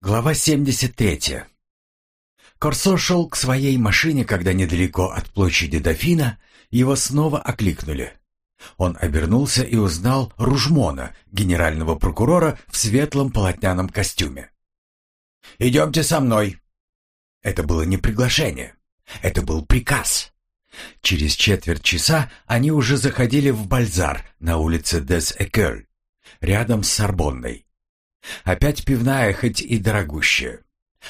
Глава 73. Корсо шел к своей машине, когда недалеко от площади Дофина его снова окликнули. Он обернулся и узнал Ружмона, генерального прокурора в светлом полотняном костюме. «Идемте со мной!» Это было не приглашение, это был приказ. Через четверть часа они уже заходили в Бальзар на улице Дес-Экель, рядом с Сорбонной. Опять пивная, хоть и дорогущая.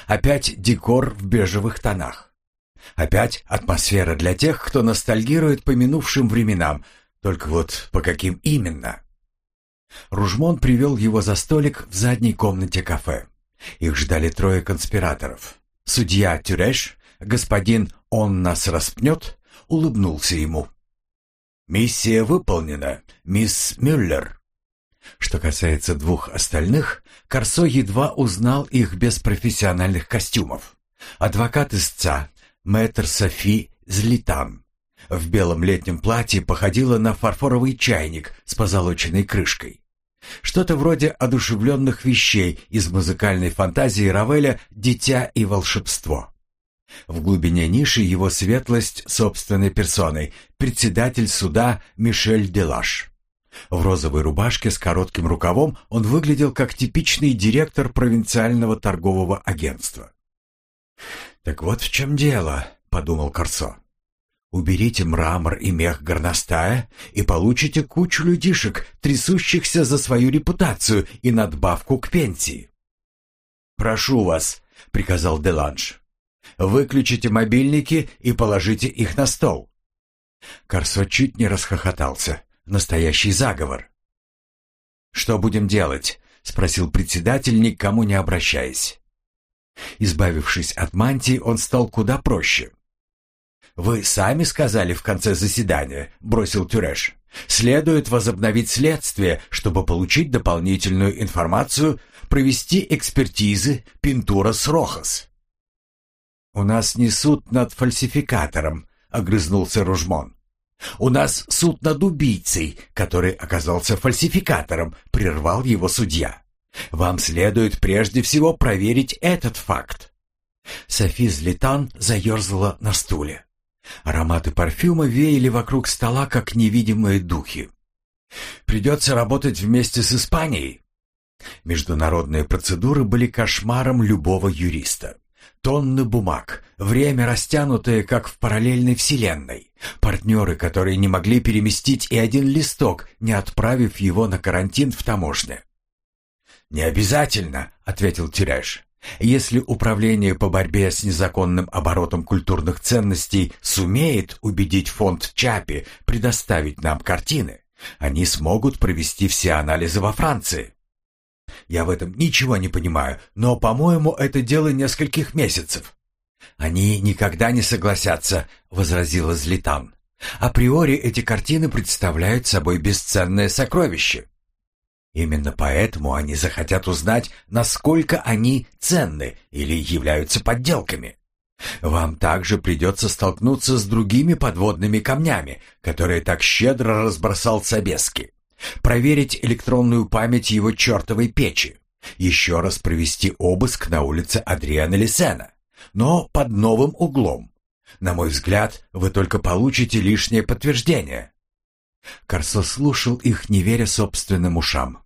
Опять декор в бежевых тонах. Опять атмосфера для тех, кто ностальгирует по минувшим временам, только вот по каким именно. Ружмон привел его за столик в задней комнате кафе. Их ждали трое конспираторов. Судья Тюреш, господин «Он нас распнет», улыбнулся ему. «Миссия выполнена, мисс Мюллер», что касается двух остальных, Корсо едва узнал их без профессиональных костюмов. Адвокат истца, мэтр Софи Злитан, в белом летнем платье походила на фарфоровый чайник с позолоченной крышкой. Что-то вроде одушевленных вещей из музыкальной фантазии Равеля «Дитя и волшебство». В глубине ниши его светлость собственной персоной, председатель суда Мишель Делаш. В розовой рубашке с коротким рукавом он выглядел как типичный директор провинциального торгового агентства. «Так вот в чем дело», — подумал Корсо. «Уберите мрамор и мех горностая и получите кучу людишек, трясущихся за свою репутацию и надбавку к пенсии». «Прошу вас», — приказал Деланж, — «выключите мобильники и положите их на стол». Корсо чуть не расхохотался. Настоящий заговор. «Что будем делать?» — спросил председатель, никому не обращаясь. Избавившись от мантии, он стал куда проще. «Вы сами сказали в конце заседания», — бросил Тюреш. «Следует возобновить следствие, чтобы получить дополнительную информацию, провести экспертизы Пинтура с Рохас». «У нас не суд над фальсификатором», — огрызнулся Ружмон. «У нас суд над убийцей, который оказался фальсификатором», — прервал его судья. «Вам следует прежде всего проверить этот факт». Софи Злитан заерзала на стуле. Ароматы парфюма веяли вокруг стола, как невидимые духи. «Придется работать вместе с Испанией». Международные процедуры были кошмаром любого юриста. Тонны бумаг, время растянутое, как в параллельной вселенной. Партнеры, которые не могли переместить и один листок, не отправив его на карантин в таможне. «Не обязательно», — ответил Тиреш. «Если управление по борьбе с незаконным оборотом культурных ценностей сумеет убедить фонд Чапи предоставить нам картины, они смогут провести все анализы во Франции. Я в этом ничего не понимаю, но, по-моему, это дело нескольких месяцев. Они никогда не согласятся, возразила Злитан. Априори эти картины представляют собой бесценное сокровище. Именно поэтому они захотят узнать, насколько они ценны или являются подделками. Вам также придется столкнуться с другими подводными камнями, которые так щедро разбросал Собески проверить электронную память его чертовой печи, еще раз провести обыск на улице Адриана Лисена, но под новым углом. На мой взгляд, вы только получите лишнее подтверждение. Корсо слушал их, не веря собственным ушам.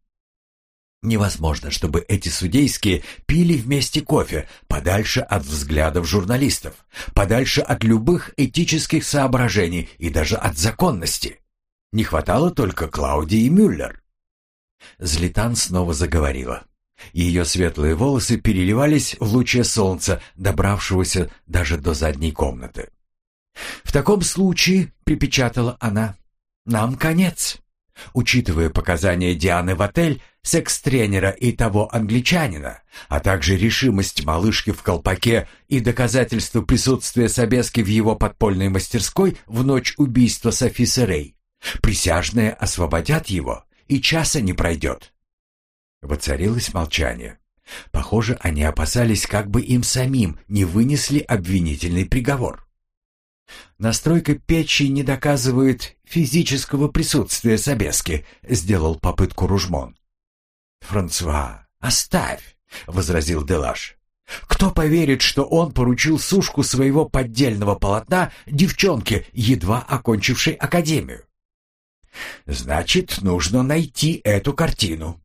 Невозможно, чтобы эти судейские пили вместе кофе, подальше от взглядов журналистов, подальше от любых этических соображений и даже от законности. Не хватало только Клаудии Мюллер. Злитан снова заговорила. Ее светлые волосы переливались в луче солнца, добравшегося даже до задней комнаты. «В таком случае», — припечатала она, — «нам конец». Учитывая показания Дианы в отель, секс-тренера и того англичанина, а также решимость малышки в колпаке и доказательство присутствия Собески в его подпольной мастерской в ночь убийства Софи Серей, Присяжные освободят его, и часа не пройдет. Воцарилось молчание. Похоже, они опасались, как бы им самим не вынесли обвинительный приговор. «Настройка печи не доказывает физического присутствия Собески», — сделал попытку Ружмон. «Франсуа, оставь. — возразил Делаш. «Кто поверит, что он поручил сушку своего поддельного полотна девчонке, едва окончившей академию?» «Значит, нужно найти эту картину».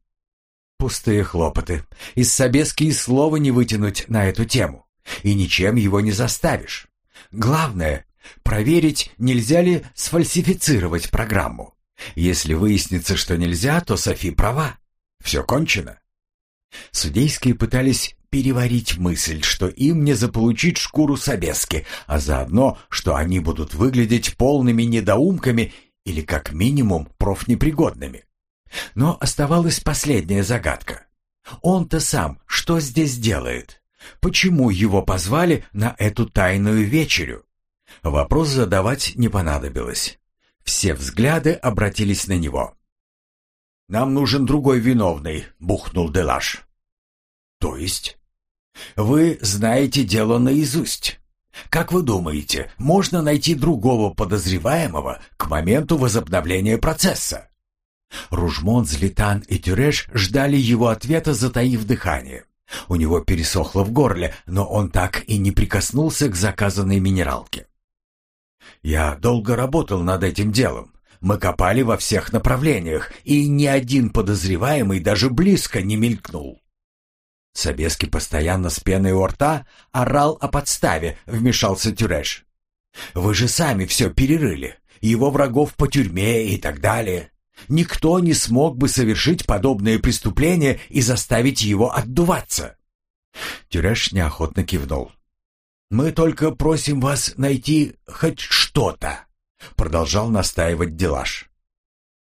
Пустые хлопоты. Из Собески и слова не вытянуть на эту тему. И ничем его не заставишь. Главное — проверить, нельзя ли сфальсифицировать программу. Если выяснится, что нельзя, то Софи права. Все кончено. Судейские пытались переварить мысль, что им не заполучить шкуру Собески, а заодно, что они будут выглядеть полными недоумками или как минимум профнепригодными. Но оставалась последняя загадка. Он-то сам что здесь делает? Почему его позвали на эту тайную вечерю? Вопрос задавать не понадобилось. Все взгляды обратились на него. «Нам нужен другой виновный», — бухнул Делаш. «То есть?» «Вы знаете дело наизусть. Как вы думаете, можно найти другого подозреваемого к моменту возобновления процесса?» Ружмон, Злитан и Тюреш ждали его ответа, затаив дыхание. У него пересохло в горле, но он так и не прикоснулся к заказанной минералке. «Я долго работал над этим делом. Мы копали во всех направлениях, и ни один подозреваемый даже близко не мелькнул». Собески постоянно с пеной у рта орал о подставе, вмешался Тюреш. «Вы же сами все перерыли, его врагов по тюрьме и так далее. Никто не смог бы совершить подобное преступление и заставить его отдуваться. Тюреш неохотно кивнул. «Мы только просим вас найти хоть что-то», — продолжал настаивать Делаш.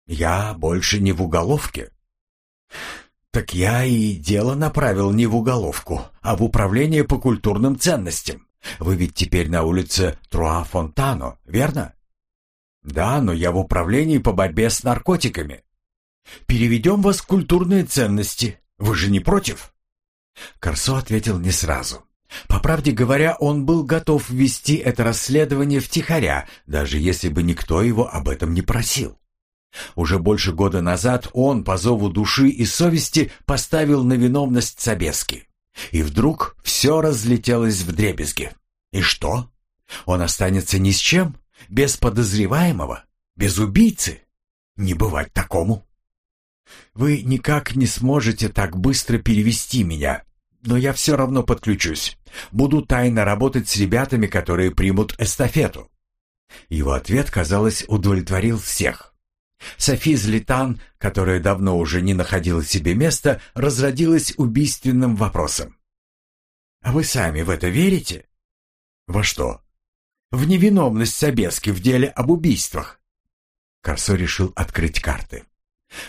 «Я больше не в уголовке». «Так я и дело направил не в уголовку, а в управление по культурным ценностям. Вы ведь теперь на улице Труа-Фонтано, верно?» «Да, но я в управлении по борьбе с наркотиками. Переведем вас в культурные ценности. Вы же не против?» Корсо ответил не сразу. По правде говоря, он был готов вести это расследование втихаря, даже если бы никто его об этом не просил. Уже больше года назад он по зову души и совести поставил на виновность Собески. И вдруг все разлетелось в дребезги. И что? Он останется ни с чем? Без подозреваемого? Без убийцы? Не бывать такому. Вы никак не сможете так быстро перевести меня, но я все равно подключусь. Буду тайно работать с ребятами, которые примут эстафету». Его ответ, казалось, удовлетворил всех. Софи Злитан, которая давно уже не находила себе места, разродилась убийственным вопросом. «А вы сами в это верите?» «Во что?» в невиновность Собески в деле об убийствах. Корсо решил открыть карты.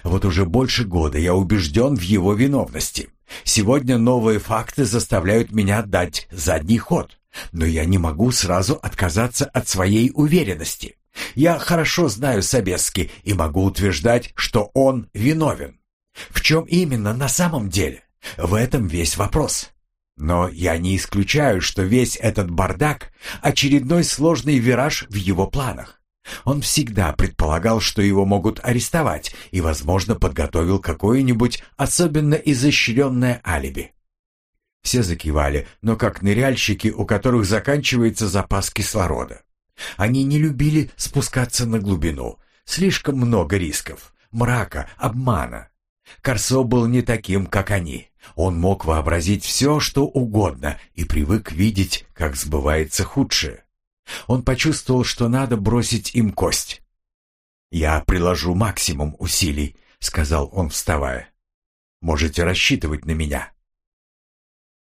Вот уже больше года я убежден в его виновности. Сегодня новые факты заставляют меня дать задний ход. Но я не могу сразу отказаться от своей уверенности. Я хорошо знаю Собески и могу утверждать, что он виновен. В чем именно на самом деле? В этом весь вопрос. Но я не исключаю, что весь этот бардак — очередной сложный вираж в его планах. Он всегда предполагал, что его могут арестовать, и, возможно, подготовил какое-нибудь особенно изощренное алиби. Все закивали, но как ныряльщики, у которых заканчивается запас кислорода. Они не любили спускаться на глубину. Слишком много рисков, мрака, обмана. Корсо был не таким, как они. Он мог вообразить все, что угодно, и привык видеть, как сбывается худшее. Он почувствовал, что надо бросить им кость. «Я приложу максимум усилий», — сказал он, вставая. «Можете рассчитывать на меня».